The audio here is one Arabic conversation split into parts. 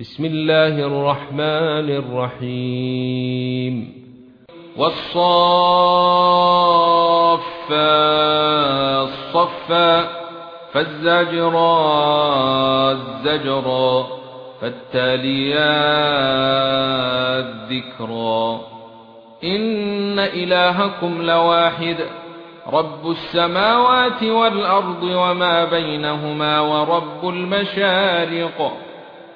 بسم الله الرحمن الرحيم. والصافات صفا فالزاجرات زجرا فالتاليات ذكرا إن إلهكم لواحد رب السماوات والأرض وما بينهما ورب المشارق.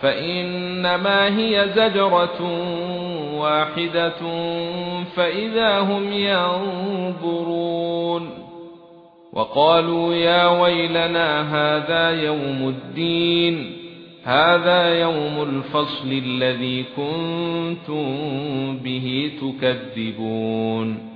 فإنما هي زجرة واحدة فإذا هم ينظرون. وقالوا يا ويلنا هذا يوم الدين هذا يوم الفصل الذي كنتم به تكذبون.